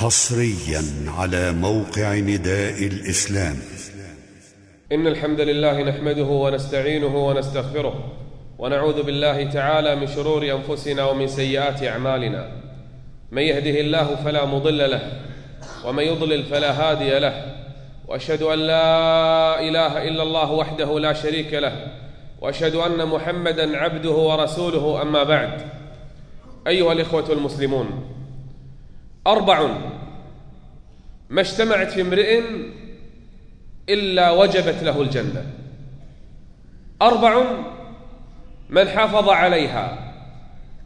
حصريا على موقع نداء الإسلام. إن الحمد لله نحمده ونستعينه ونستغفره ونعوذ بالله تعالى من شرور أنفسنا ومن سيئات أعمالنا. من يهده الله فلا مضل له ومن يضلل فلا هادي له. وأشهد أن لا إله إلا الله وحده لا شريك له. وأشهد أن محمدا عبده ورسوله أما بعد. أيها الإخوة المسلمون أربع ما اجتمعت في امرئ إلا وجبت له الجنة. أربع من حافظ عليها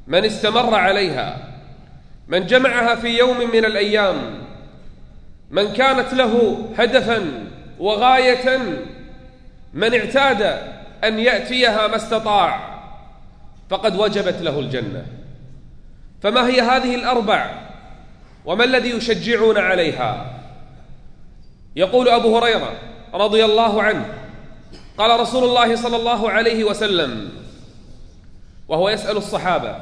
من استمر عليها من جمعها في يوم من الأيام من كانت له هدفا وغاية من اعتاد أن يأتيها ما استطاع فقد وجبت له الجنة. فما هي هذه الأربع؟ وما الذي يشجعون عليها؟ يقول أبو هريرة رضي الله عنه قال رسول الله صلى الله عليه وسلم وهو يسأل الصحابة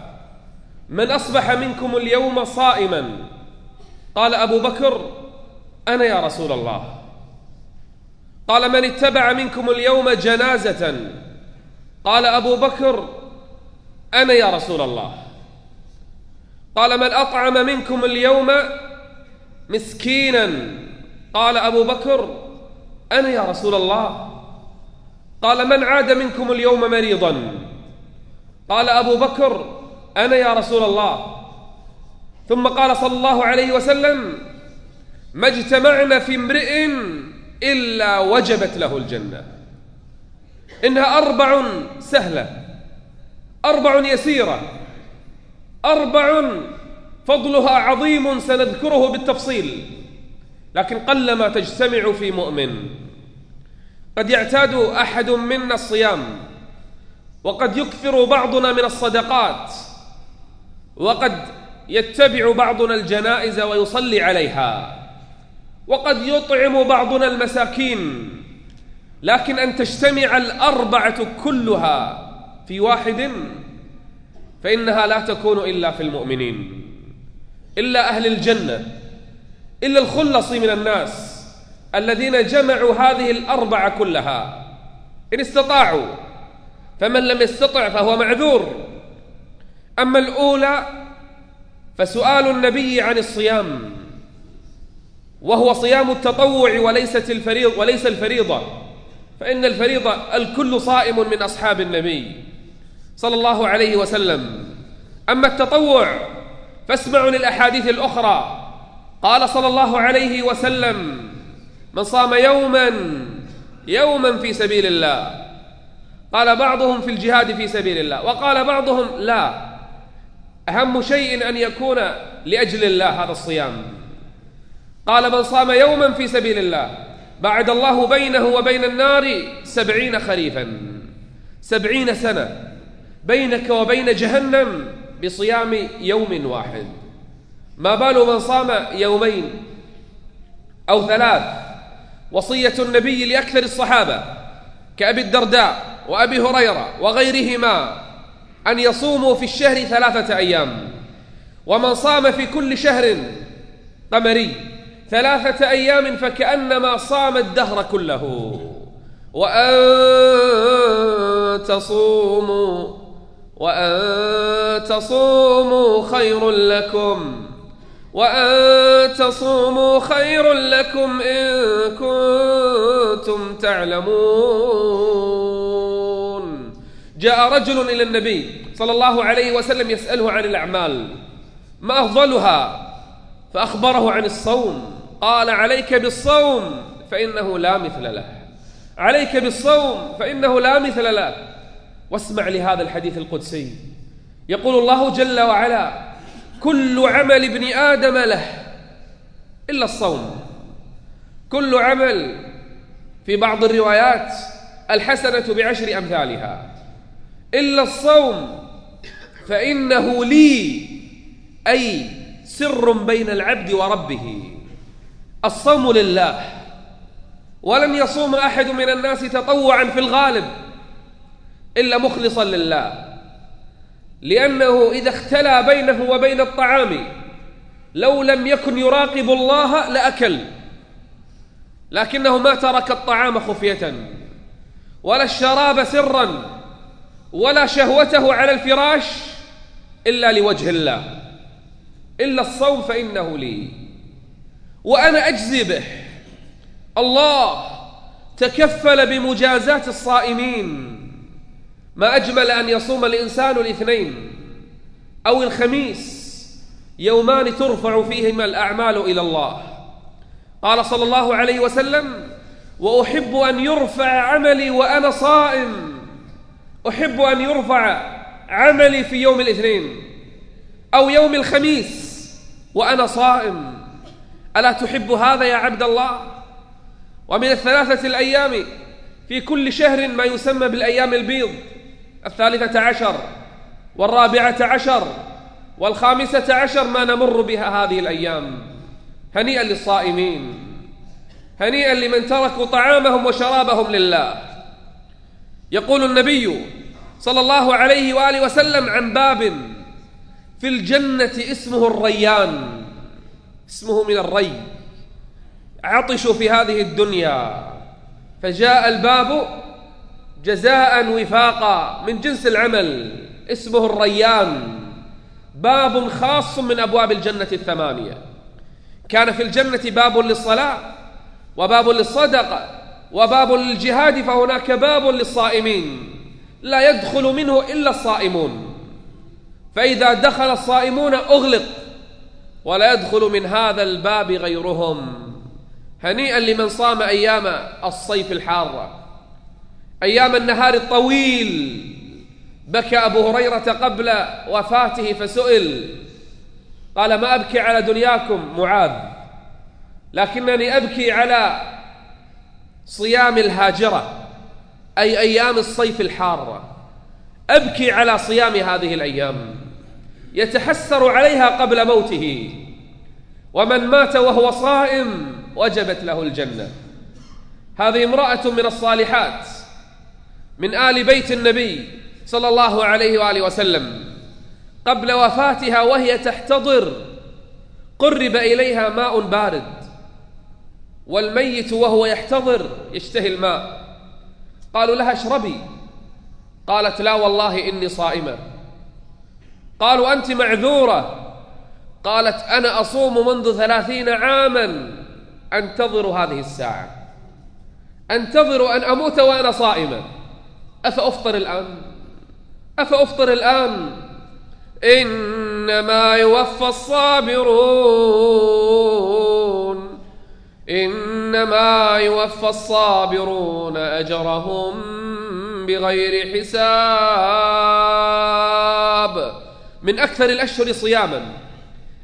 من أصبح منكم اليوم صائما؟ قال أبو بكر أنا يا رسول الله. قال من اتبع منكم اليوم جنازة؟ قال أبو بكر أنا يا رسول الله. قال من أطعم منكم اليوم مسكينا؟ قال أبو بكر أنا يا رسول الله. قال من عاد منكم اليوم مريضا؟ قال أبو بكر أنا يا رسول الله. ثم قال صلى الله عليه وسلم ما اجتمعنا في امرئ إلا وجبت له الجنة. إنها أربع سهلة أربع يسيرة. أربع فضلها عظيم سنذكره بالتفصيل. لكن قلما تجتمع في مؤمن. قد يعتاد أحد منا الصيام وقد يكثر بعضنا من الصدقات وقد يتبع بعضنا الجنائز ويصلي عليها وقد يطعم بعضنا المساكين. لكن أن تجتمع الأربعة كلها في واحد فإنها لا تكون إلا في المؤمنين إلا أهل الجنة إلا الخلص من الناس الذين جمعوا هذه الأربعة كلها. إن استطاعوا فمن لم يستطع فهو معذور. أما الأولى فسؤال النبي عن الصيام وهو صيام التطوع وليست الفريض وليس الفريضة فإن الفريضة الكل صائم من أصحاب النبي. صلى الله عليه وسلم. أما التطوع فاسمعوا للأحاديث الأخرى. قال صلى الله عليه وسلم من صام يوما يوما في سبيل الله. قال بعضهم في الجهاد في سبيل الله. وقال بعضهم لا أهم شيء أن يكون لأجل الله هذا الصيام. قال من صام يوما في سبيل الله بعد الله بينه وبين النار سبعين خريفا سبعين سنة. بينك وبين جهنم بصيام يوم واحد. ما بال من صام يومين أو ثلاث. وصية النبي لأكثر الصحابة كأبي الدرداء وأبي هريرة وغيرهما أن يصوموا في الشهر ثلاثة أيام. ومن صام في كل شهر قمري ثلاثة أيام فكأنما صام الدهر كله. وأن تصوموا وأن تصوموا خير لكم وأن تصوموا خير لكم إن كنتم تعلمون. جاء رجل إلى النبي صلى الله عليه وسلم يسأله عن الأعمال ما أفضلها؟ فأخبره عن الصوم قال عليك بالصوم فإنه لا مثل له عليك بالصوم فإنه لا مثل له. واسمع لهذا الحديث القدسي. يقول الله جل وعلا كل عمل ابن آدم له إلا الصوم. كل عمل في بعض الروايات الحسنة بعشر أمثالها. إلا الصوم فإنه لي أي سر بين العبد وربه. الصوم لله. ولن يصوم أحد من الناس تطوعا في الغالب. إلا مخلصا لله. لأنه إذا اختلى بينه وبين الطعام لو لم يكن يراقب الله لأكل. لكنه ما ترك الطعام خفية ولا الشراب سرا ولا شهوته على الفراش إلا لوجه الله. إلا الصوم فإنه لي. وأنا أجزي به. الله تكفل بمجازاة الصائمين. ما أجمل أن يصوم الإنسان الاثنين أو الخميس يومان ترفع فيهما الأعمال إلى الله. قال صلى الله عليه وسلم وأحب أن يرفع عملي وأنا صائم. أحب أن يرفع عملي في يوم الاثنين أو يوم الخميس وأنا صائم. ألا تحب هذا يا عبد الله؟ ومن الثلاثة الأيام في كل شهر ما يسمى بالأيام البيض. الثالثة عشر والرابعة عشر والخامسة عشر ما نمر بها هذه الأيام. هنيئا للصائمين هنيئا لمن تركوا طعامهم وشرابهم لله. يقول النبي صلى الله عليه وآله وسلم عن باب في الجنة اسمه الريان اسمه من الري. عطشوا في هذه الدنيا فجاء الباب جزاء وفاقا من جنس العمل اسمه الريان. باب خاص من أبواب الجنة الثمانية. كان في الجنة باب للصلاة وباب للصدقة وباب للجهاد فهناك باب للصائمين. لا يدخل منه إلا الصائمون. فإذا دخل الصائمون أغلق ولا يدخل من هذا الباب غيرهم. هنيئا لمن صام أيام الصيف الحارة أيام النهار الطويل بكى أبو هريرة قبل وفاته فسئل قال ما أبكي على دنياكم؟ معاذ. لكنني أبكي على صيام الهاجرة أي أيام الصيف الحارة. أبكي على صيام هذه الأيام. يتحسر عليها قبل موته. ومن مات وهو صائم وجبت له الجنة. هذه امرأة من الصالحات. من آل بيت النبي صلى الله عليه وآله وسلم. قبل وفاتها وهي تحتضر قرب إليها ماء بارد والميت وهو يحتضر يشتهي الماء. قالوا لها اشربي. قالت لا والله إني صائمة. قالوا أنت معذورة. قالت أنا أصوم منذ ثلاثين عاما أنتظر هذه الساعة. أنتظر أن أموت وأنا صائمة. أفأفطر الآن؟ أفأفطر الآن؟ إنما يوفى الصابرون. إنما يوفى الصابرون أجرهم بغير حساب. من أكثر الأشهر صياما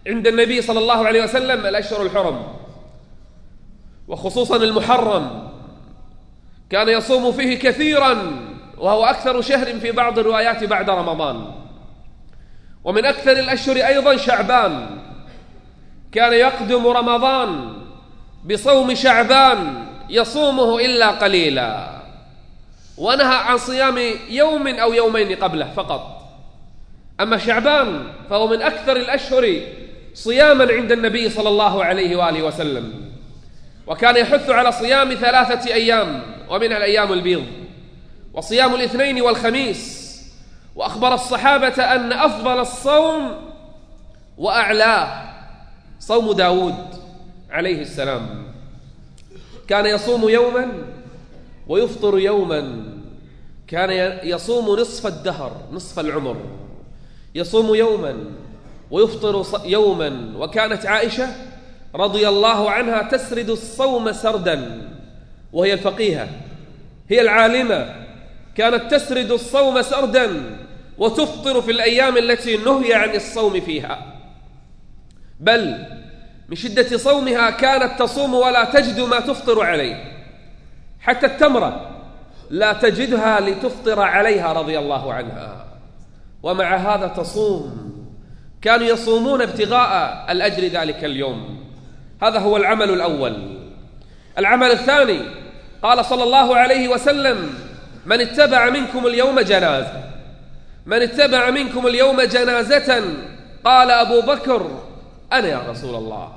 عند النبي صلى الله عليه وسلم الأشهر الحرم. وخصوصا المحرم. كان يصوم فيه كثيرا. وهو أكثر شهر في بعض الروايات بعد رمضان. ومن أكثر الأشهر أيضا شعبان. كان يقدم رمضان بصوم شعبان يصومه إلا قليلا. ونهى عن صيام يوم أو يومين قبله فقط. أما شعبان فهو من أكثر الأشهر صياما عند النبي صلى الله عليه وآله وسلم. وكان يحث على صيام ثلاثة أيام ومنها الأيام البيض. وصيام الاثنين والخميس. وأخبر الصحابة أن أفضل الصوم وأعلاه صوم داود عليه السلام. كان يصوم يوما ويفطر يوما. كان يصوم نصف الدهر نصف العمر. يصوم يوما ويفطر يوما. وكانت عائشة رضي الله عنها تسرد الصوم سردا وهي الفقيهة هي العالمة. كانت تسرد الصوم سردا وتفطر في الأيام التي نهي عن الصوم فيها. بل من شدة صومها كانت تصوم ولا تجد ما تفطر عليه. حتى التمرة لا تجدها لتفطر عليها رضي الله عنها. ومع هذا تصوم كانوا يصومون ابتغاء الأجر ذلك اليوم. هذا هو العمل الأول. العمل الثاني قال صلى الله عليه وسلم من اتبع منكم اليوم جنازة من اتبع منكم اليوم جنازة قال أبو بكر أنا يا رسول الله.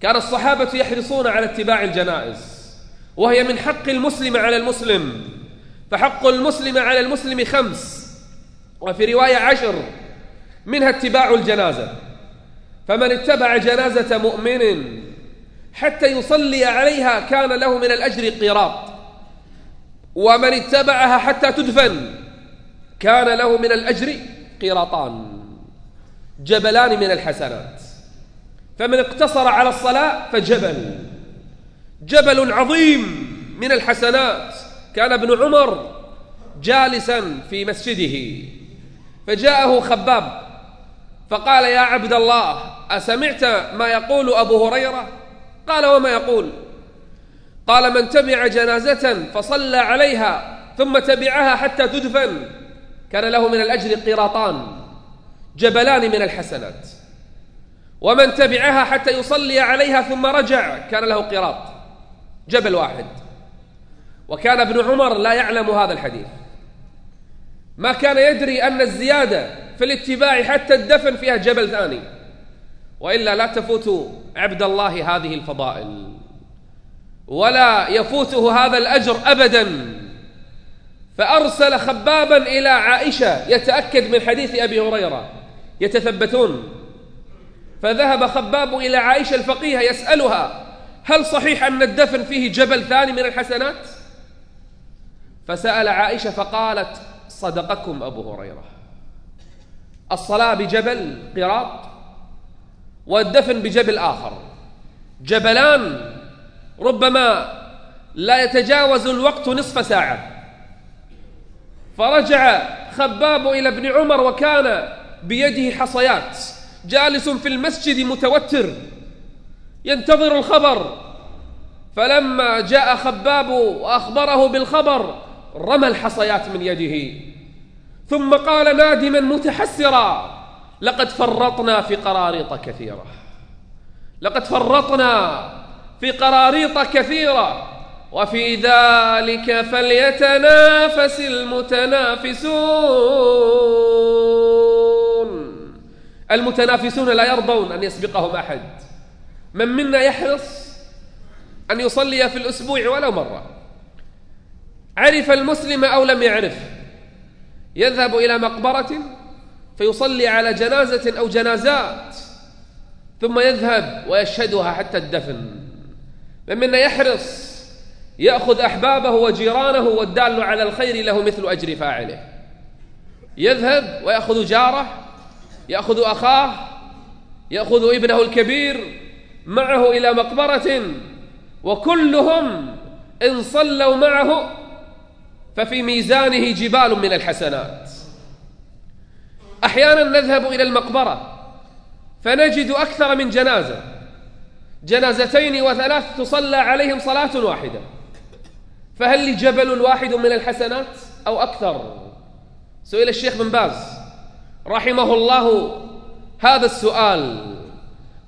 كان الصحابة يحرصون على اتباع الجنائز وهي من حق المسلم على المسلم فحق المسلم على المسلم خمس. وفي رواية عشر منها اتباع الجنازة. فمن اتبع جنازة مؤمن حتى يصلي عليها كان له من الأجر قيراط. ومن اتبعها حتى تدفن كان له من الأجر قيراطان جبلان من الحسنات. فمن اقتصر على الصلاة فجبل. جبل عظيم من الحسنات. كان ابن عمر جالسا في مسجده. فجاءه خباب فقال يا عبد الله أسمعت ما يقول أبو هريرة؟ قال وما يقول؟ قال من تبع جنازة فصلى عليها ثم تبعها حتى تدفن. كان له من الأجر قراطان جبلان من الحسنات. ومن تبعها حتى يصلي عليها ثم رجع كان له قراط جبل واحد. وكان ابن عمر لا يعلم هذا الحديث. ما كان يدري أن الزيادة في الاتباع حتى الدفن فيها جبل ثاني. وإلا لا تفوت عبد الله هذه الفضائل. ولا يفوته هذا الأجر أبدا. فأرسل خبابا إلى عائشة يتأكد من حديث أبي هريرة. يتثبتون. فذهب خباب إلى عائشة الفقيهة يسألها هل صحيح أن الدفن فيه جبل ثاني من الحسنات؟ فسأل عائشة فقالت صدقكم أبو هريرة. الصلاة بجبل قراط والدفن بجبل آخر. جبلان ربما لا يتجاوز الوقت نصف ساعة. فرجع خباب إلى ابن عمر وكان بيده حصيات. جالس في المسجد متوتر. ينتظر الخبر. فلما جاء خباب وأخبره بالخبر رمى الحصيات من يده. ثم قال نادما متحسرا لقد فرطنا في قراريط كثيرة. لقد فرطنا في قراريط كثيرة. وفي ذلك فليتنافس المتنافسون. المتنافسون لا يرضون أن يسبقهم أحد. من منا يحرص أن يصلي في الأسبوع ولو مرة؟ عرف المسلم أو لم يعرف؟ يذهب إلى مقبرة فيصلي على جنازة أو جنازات ثم يذهب ويشهدها حتى الدفن. من منا يحرص يأخذ أحبابه وجيرانه والدال على الخير له مثل أجر فاعله. يذهب ويأخذ جاره يأخذ أخاه يأخذ ابنه الكبير معه إلى مقبرة وكلهم إن صلوا معه ففي ميزانه جبال من الحسنات. أحيانا نذهب إلى المقبرة فنجد أكثر من جنازة. جنازتين وثلاث تصلى عليهم صلاة واحدة. فهل لي جبل واحد من الحسنات أو أكثر؟ سئل الشيخ بن باز رحمه الله هذا السؤال.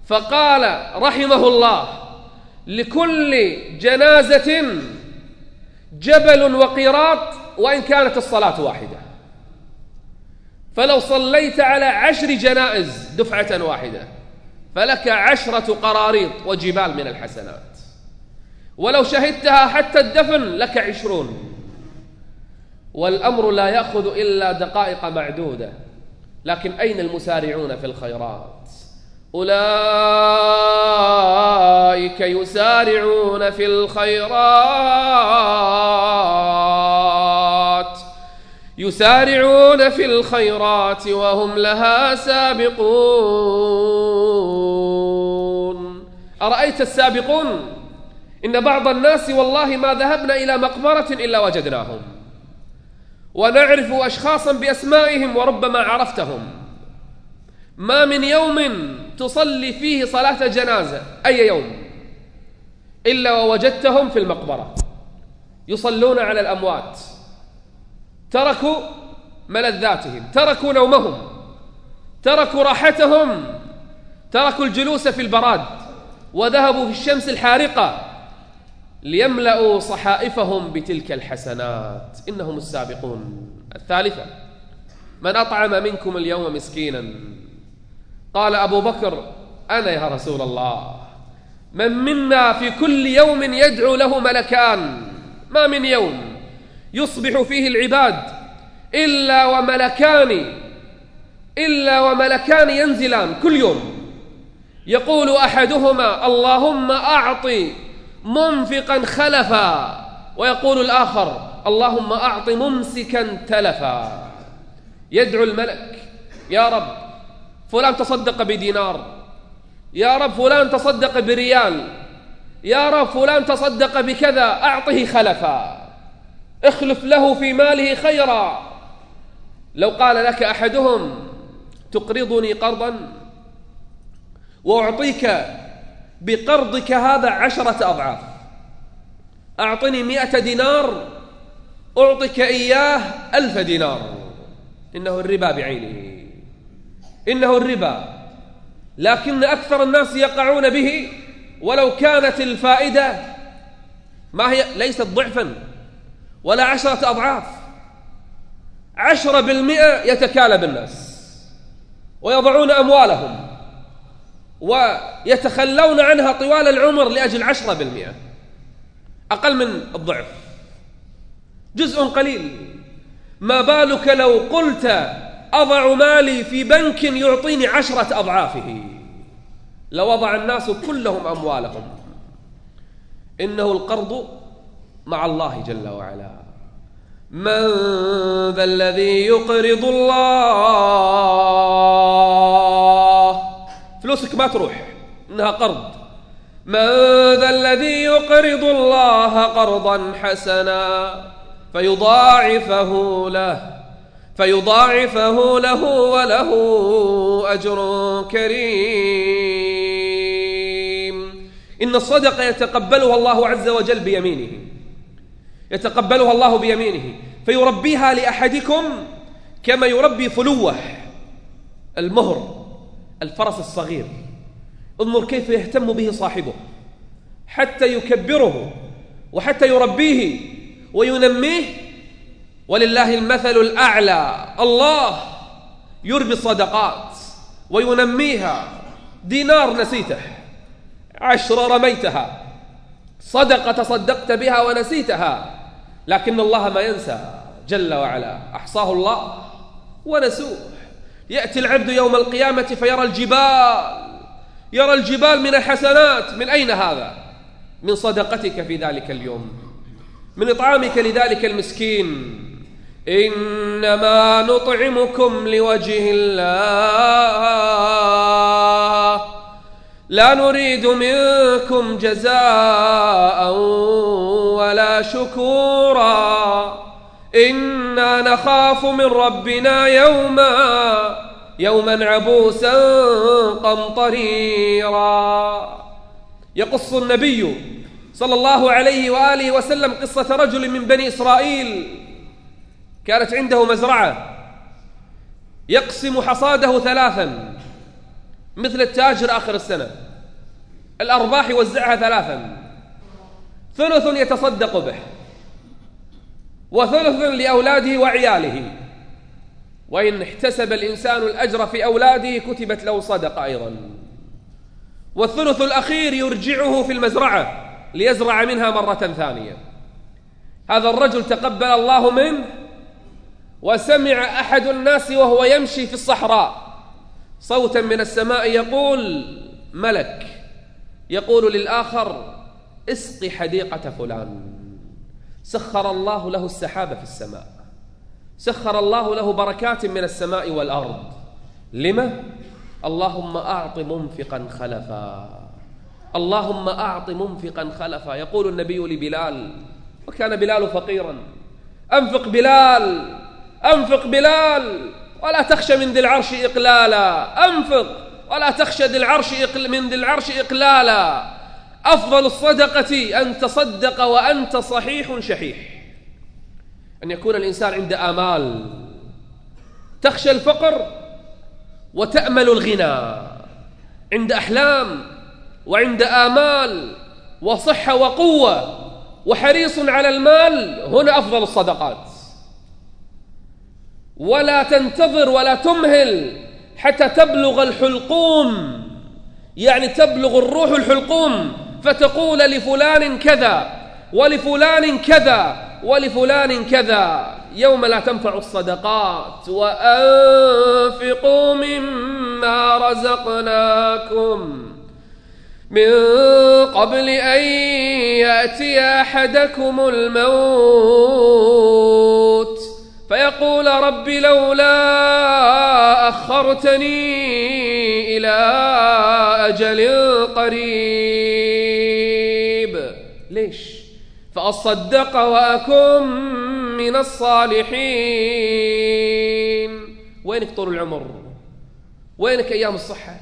فقال رحمه الله لكل جنازة جبل وقيراط وإن كانت الصلاة واحدة. فلو صليت على عشر جنائز دفعة واحدة. فلك عشرة قراريط وجبال من الحسنات. ولو شهدتها حتى الدفن لك عشرون. والأمر لا يأخذ إلا دقائق معدودة. لكن أين المسارعون في الخيرات؟ أولئك يسارعون في الخيرات. يسارعون في الخيرات وهم لها سابقون. أرأيت السابقون؟ إن بعض الناس والله ما ذهبنا إلى مقبرة إلا وجدناهم. ونعرف أشخاصا بأسمائهم وربما عرفتهم. ما من يوم تصلي فيه صلاة جنازة. أي يوم؟ إلا ووجدتهم في المقبرة. يصلون على الأموات. تركوا ملذاتهم تركوا نومهم تركوا راحتهم تركوا الجلوس في البراد وذهبوا في الشمس الحارقة ليملأوا صحائفهم بتلك الحسنات. إنهم السابقون. الثالثة من أطعم منكم اليوم مسكينا؟ قال أبو بكر أنا يا رسول الله. من منا في كل يوم يدعو له ملكان؟ ما من يوم. يصبح فيه العباد إلا وملكان إلا وملكان ينزلان كل يوم. يقول أحدهما اللهم أعط منفقا خلفا. ويقول الآخر اللهم أعط ممسكا تلفا. يدعو الملك يا رب فلان تصدق بدينار. يا رب فلان تصدق بريال. يا رب فلان تصدق بكذا أعطه خلفا. اخلف له في ماله خيرا. لو قال لك أحدهم تقرضني قرضا وأعطيك بقرضك هذا عشرة أضعاف أعطني مئة دينار أعطيك إياه ألف دينار. إنه الربا بعينه. إنه الربا. لكن أكثر الناس يقعون به ولو كانت الفائدة ما هي؟ ليست ضعفا. ولا عشرة أضعاف. عشرة بالمئة يتكالب الناس ويضعون أموالهم ويتخلون عنها طوال العمر لأجل عشرة بالمئة. أقل من الضعف. جزء قليل. ما بالك لو قلت أضع مالي في بنك يعطيني عشرة أضعافه؟ لوضع الناس كلهم أموالهم. إنه القرض مع الله جل وعلا. من ذا الذي يقرض الله؟ فلوسك ما تروح إنها قرض. من ذا الذي يقرض الله قرضا حسنا فيضاعفه له فيضاعفه له وله أجر كريم. إن الصدقة يتقبلها الله عز وجل بيمينه. يتقبلها الله بيمينه. فيربيها لأحدكم كما يربي فلوه المهر الفرس الصغير. انظر كيف يهتم به صاحبه. حتى يكبره وحتى يربيه وينميه. ولله المثل الأعلى الله يربي الصدقات وينميها. دينار نسيته عشر رميتها. صدقة تصدقت بها ونسيتها. لكن الله ما ينسى. جل وعلا. أحصاه الله ونسوه. يأتي العبد يوم القيامة فيرى الجبال. يرى الجبال من الحسنات. من أين هذا؟ من صدقتك في ذلك اليوم. من إطعامك لذلك المسكين. إنما نطعمكم لوجه الله. لا نريد منكم جزاء ولا شكورا. إنا نخاف من ربنا يوما يوما عبوسا قمطريرا. يقص النبي صلى الله عليه وآله وسلم قصة رجل من بني إسرائيل كانت عنده مزرعة يقسم حصاده ثلاثا. مثل التاجر آخر السنة. الأرباح يوزعها ثلاثا. ثلث يتصدق به. وثلث لأولاده وعياله. وإن احتسب الإنسان الأجر في أولاده كتبت له صدقة أيضا. والثلث الأخير يرجعه في المزرعة ليزرع منها مرة ثانية. هذا الرجل تقبل الله منه وسمع أحد الناس وهو يمشي في الصحراء. صوتا من السماء يقول ملك يقول للآخر اسقي حديقة فلان. سخر الله له السحاب في السماء. سخر الله له بركات من السماء والأرض. لما؟ اللهم أعط منفقا خلفا. اللهم أعط منفقا خلفا. يقول النبي لبلال وكان بلال فقيرا. أنفق بلال أنفق بلال. ولا تخشى من ذي العرش إقلالا. أنفق. ولا تخشى ذي العرش من ذي العرش إقلالا. أفضل الصدقة أن تصدق وأنت صحيح شحيح. أن يكون الإنسان عند آمال. تخشى الفقر وتأمل الغنى. عند أحلام وعند آمال وصحة وقوة وحريص على المال هنا أفضل الصدقات. ولا تنتظر ولا تمهل حتى تبلغ الحلقوم. يعني تبلغ الروح الحلقوم. فتقول لفلان كذا ولفلان كذا ولفلان كذا. يوم لا تنفع الصدقات. وأنفقوا مما رزقناكم. من قبل أن يأتي أحدكم الموت. فيقول رب لولا أخرتني إلى أجل قريب. ليش؟ فأصدق وأكن من الصالحين. وينك طول العمر؟ وينك أيام الصحة؟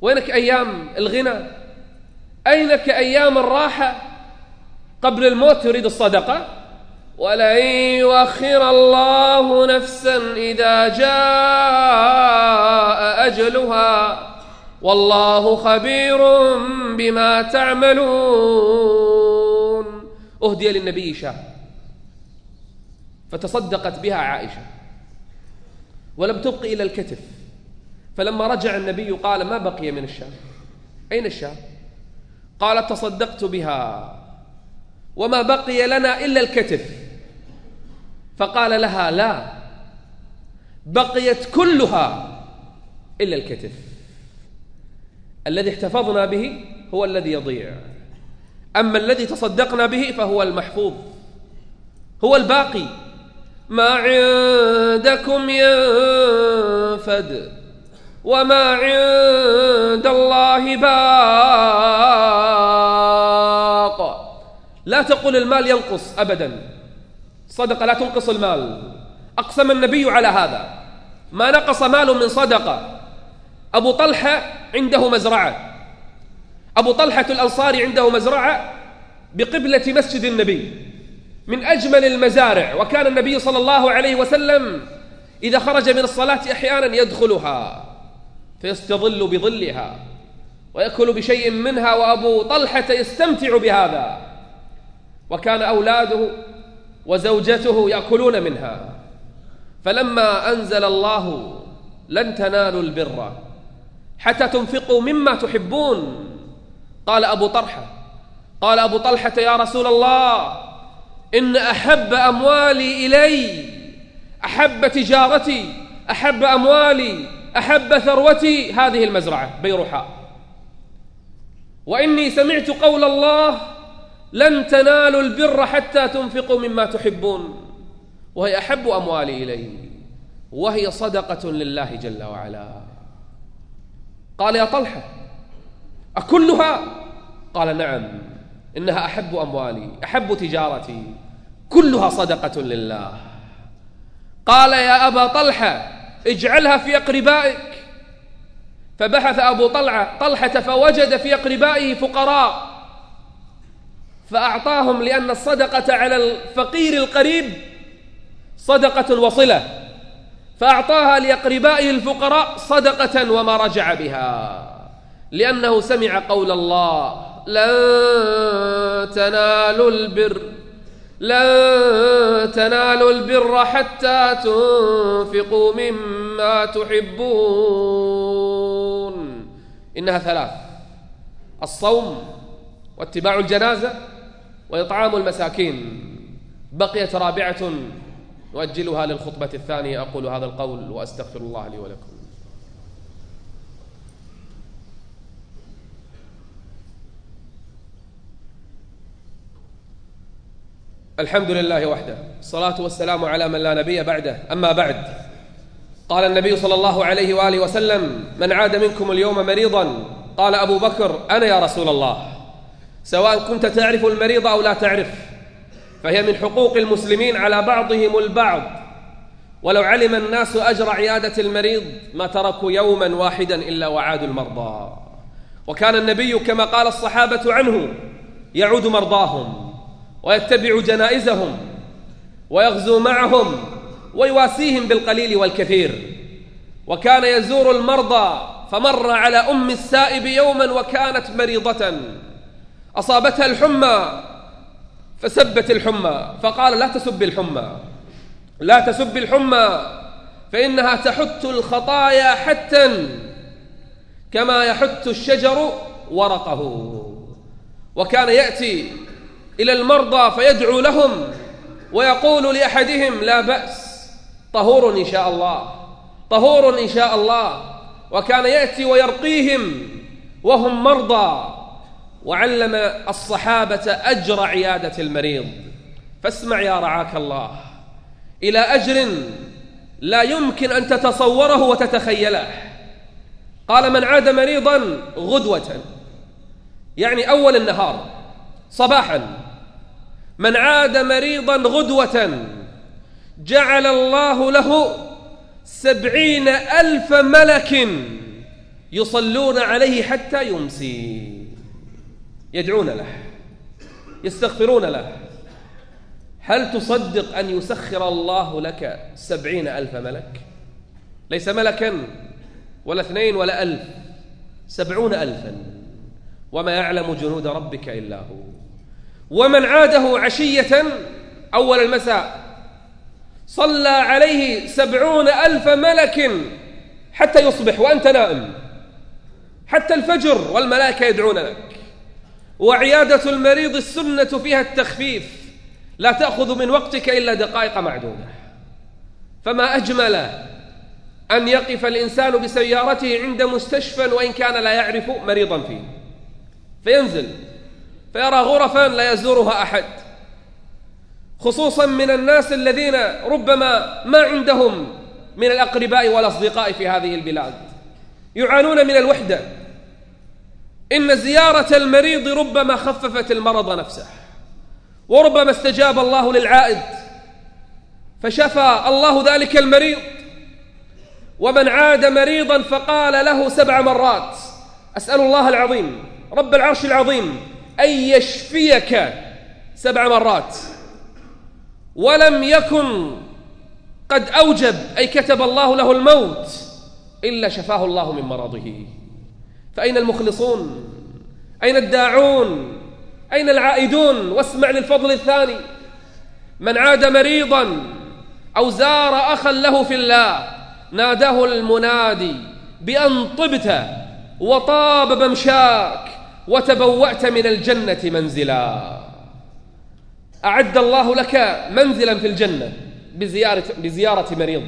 وينك أيام الغنى؟ أينك أيام الراحة؟ قبل الموت يريد الصدقة؟ ولن يؤخر الله نفسا إذا جاء أجلها. والله خبير بما تعملون. أهدي للنبي شاه فتصدقت بها عائشة. ولم تبق إلى الكتف. فلما رجع النبي قال ما بقي من الشاه أين الشاه قالت تصدقت بها. وما بقي لنا إلا الكتف. فقال لها لا بقيت كلها إلا الكتف. الذي احتفظنا به هو الذي يضيع. أما الذي تصدقنا به فهو المحفوظ هو الباقي. ما عندكم ينفد وما عند الله باق. لا تقل المال ينقص أبدا. صدقة لا تنقص المال. أقسم النبي على هذا. ما نقص مال من صدقة. أبو طلحة عنده مزرعة. أبو طلحة الأنصاري عنده مزرعة بقبلة مسجد النبي. من أجمل المزارع. وكان النبي صلى الله عليه وسلم إذا خرج من الصلاة أحيانا يدخلها فيستظل بظلها ويأكل بشيء منها وأبو طلحة يستمتع بهذا. وكان أولاده وزوجته يأكلون منها. فلما أنزل الله لن تنالوا البر. حتى تنفقوا مما تحبون. قال أبو طلحة قال أبو طلحة يا رسول الله إن أحب أموالي إلي أحب تجارتي أحب أموالي أحب ثروتي هذه المزرعة بيرحاء وإني سمعت قول الله لن تنالوا البر حتى تنفقوا مما تحبون. وهي أحب أموالي إلي. وهي صدقة لله جل وعلا. قال يا طلحة أكلها؟ قال نعم إنها أحب أموالي أحب تجارتي. كلها صدقة لله. قال يا أبا طلحة اجعلها في أقربائك. فبحث أبو طلحة طلحة فوجد في أقربائه فقراء. فأعطاهم لأن الصدقة على الفقير القريب صدقة وصلة فأعطاها لأقربائه الفقراء صدقة وما رجع بها لأنه سمع قول الله لن تنالوا البر لن تنالوا البر حتى تنفقوا مما تحبون. إنها ثلاث الصوم واتباع الجنازة وإطعام المساكين. بقيت رابعة نؤجلها للخطبة الثانية. أقول هذا القول وأستغفر الله لي ولكم. الحمد لله وحده. الصلاة والسلام على من لا نبي بعده. أما بعد قال النبي صلى الله عليه وآله وسلم من عاد منكم اليوم مريضا. قال أبو بكر أنا يا رسول الله. سواء كنت تعرف المريض أو لا تعرف فهي من حقوق المسلمين على بعضهم البعض. ولو علم الناس أجر عيادة المريض ما تركوا يوما واحدا إلا وعادوا المرضى. وكان النبي كما قال الصحابة عنه يعود مرضاهم ويتبع جنائزهم ويغزو معهم ويواسيهم بالقليل والكثير. وكان يزور المرضى فمر على أم السائب يوما وكانت مريضة. أصابتها الحمى فسبت الحمى فقال لا تسب الحمى. لا تسب الحمى فإنها تحت الخطايا حتى كما يحت الشجر ورقه. وكان يأتي إلى المرضى فيدعو لهم ويقول لأحدهم لا بأس طهور إن شاء الله طهور إن شاء الله. وكان يأتي ويرقيهم وهم مرضى. وعلم الصحابة أجر عيادة المريض. فاسمع يا رعاك الله إلى أجر لا يمكن أن تتصوره وتتخيله. قال من عاد مريضا غدوة يعني أول النهار صباحا. من عاد مريضا غدوة جعل الله له سبعين ألف ملك يصلون عليه حتى يمسي. يدعون له يستغفرون له. هل تصدق أن يسخر الله لك سبعين ألف ملك؟ ليس ملكا ولا اثنين ولا ألف سبعون ألفا. وما يعلم جنود ربك إلا هو. ومن عاده عشية أول المساء صلى عليه سبعون ألف ملك حتى يصبح وأنت نائم حتى الفجر والملائكة يدعون لك. وعيادة المريض السنة فيها التخفيف. لا تأخذ من وقتك إلا دقائق معدودة. فما أجمل أن يقف الإنسان بسيارته عند مستشفى وإن كان لا يعرف مريضا فيه. فينزل فيرى غرفا لا يزورها أحد. خصوصا من الناس الذين ربما ما عندهم من الأقرباء والأصدقاء في هذه البلاد. يعانون من الوحدة. إن زيارة المريض ربما خففت المرض نفسه وربما استجاب الله للعائد فشفى الله ذلك المريض ومن عاد مريضا فقال له سبع مرات أسأل الله العظيم رب العرش العظيم أن يشفيك سبع مرات. ولم يكن قد أوجب أي كتب الله له الموت إلا شفاه الله من مرضه. فأين المخلصون؟ أين الداعون؟ أين العائدون؟ واسمع للفضل الثاني. من عاد مريضا أو زار أخا له في الله ناداه المنادي بأن طبت وطاب ممشاك وتبوأت من الجنة منزلا. أعد الله لك منزلا في الجنة بزيارة, بزيارة مريض.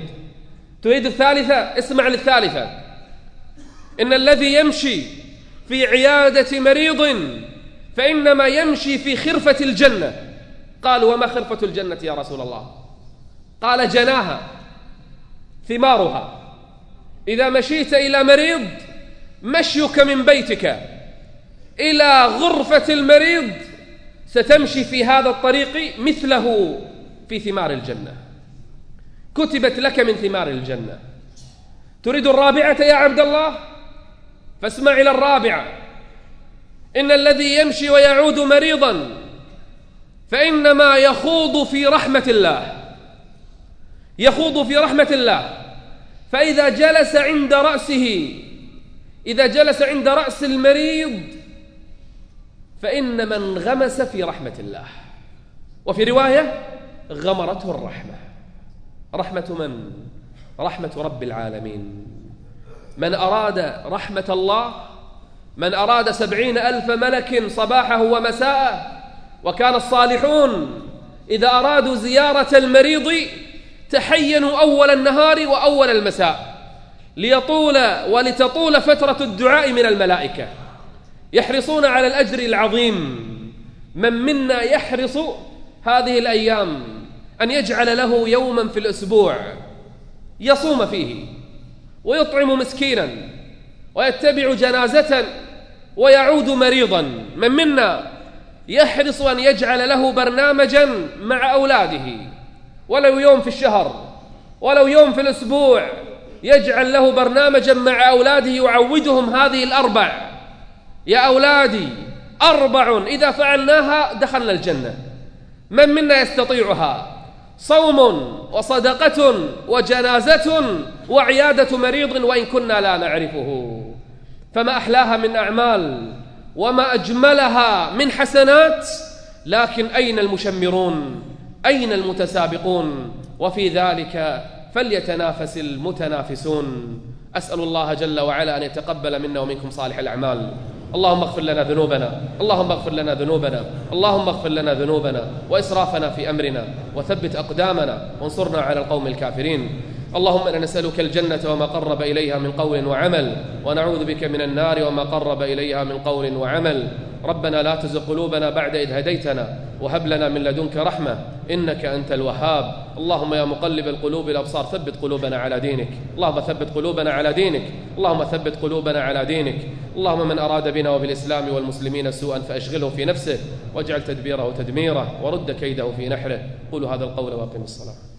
تريد الثالثة؟ اسمع للثالثة. إن الذي يمشي في عيادة مريض فإنما يمشي في خرفة الجنة. قالوا وما خرفة الجنة يا رسول الله؟ قال جناها ثمارها. إذا مشيت إلى مريض مشيك من بيتك. إلى غرفة المريض ستمشي في هذا الطريق مثله في ثمار الجنة. كتبت لك من ثمار الجنة. تريد الرابعة يا عبد الله؟ فاسمع إلى الرابعة إن الذي يمشي ويعود مريضا فإنما يخوض في رحمة الله. يخوض في رحمة الله. فإذا جلس عند رأسه إذا جلس عند رأس المريض فإن من غمس في رحمة الله. وفي رواية غمرته الرحمة. رحمة من؟ رحمة رب العالمين. من أراد رحمة الله من أراد سبعين ألف ملك صباحه ومساءه وكان الصالحون إذا أرادوا زيارة المريض تحينوا أول النهار وأول المساء ليطول ولتطول فترة الدعاء من الملائكة. يحرصون على الأجر العظيم. من منا يحرص هذه الأيام أن يجعل له يوما في الأسبوع يصوم فيه. ويطعم مسكينا ويتبع جنازة ويعود مريضا. من منا يحرص أن يجعل له برنامجا مع أولاده؟ ولو يوم في الشهر ولو يوم في الأسبوع يجعل له برنامجا مع أولاده يعودهم هذه الأربع. يا أولادي أربع. إذا فعلناها دخلنا الجنة. من منا يستطيعها؟ صوم وصدقة وجنازة وعيادة مريض وإن كنا لا نعرفه. فما أحلاها من أعمال وما أجملها من حسنات لكن أين المشمرون؟ أين المتسابقون؟ وفي ذلك فليتنافس المتنافسون. أسأل الله جل وعلا أن يتقبل منا ومنكم صالح الأعمال. اللهم اغفر لنا ذنوبنا اللهم اغفر لنا ذنوبنا اللهم اغفر لنا ذنوبنا وإسرافنا في أمرنا وثبت أقدامنا وانصرنا على القوم الكافرين. اللهم إنا نسألك الجنة وما قرب إليها من قول وعمل ونعوذ بك من النار وما قرب إليها من قول وعمل. ربنا لا تزغ قلوبنا بعد إذ هديتنا وهب لنا من لدنك رحمة إنك أنت الوهاب. اللهم يا مقلب القلوب الأبصار ثبت قلوبنا على دينك. اللهم ثبت قلوبنا على دينك. اللهم ثبت قلوبنا على دينك. اللهم من أراد بنا وبالإسلام والمسلمين سوءا فأشغله في نفسه واجعل تدبيره تدميره ورد كيده في نحره. قولوا هذا القول وأقم الصلاة.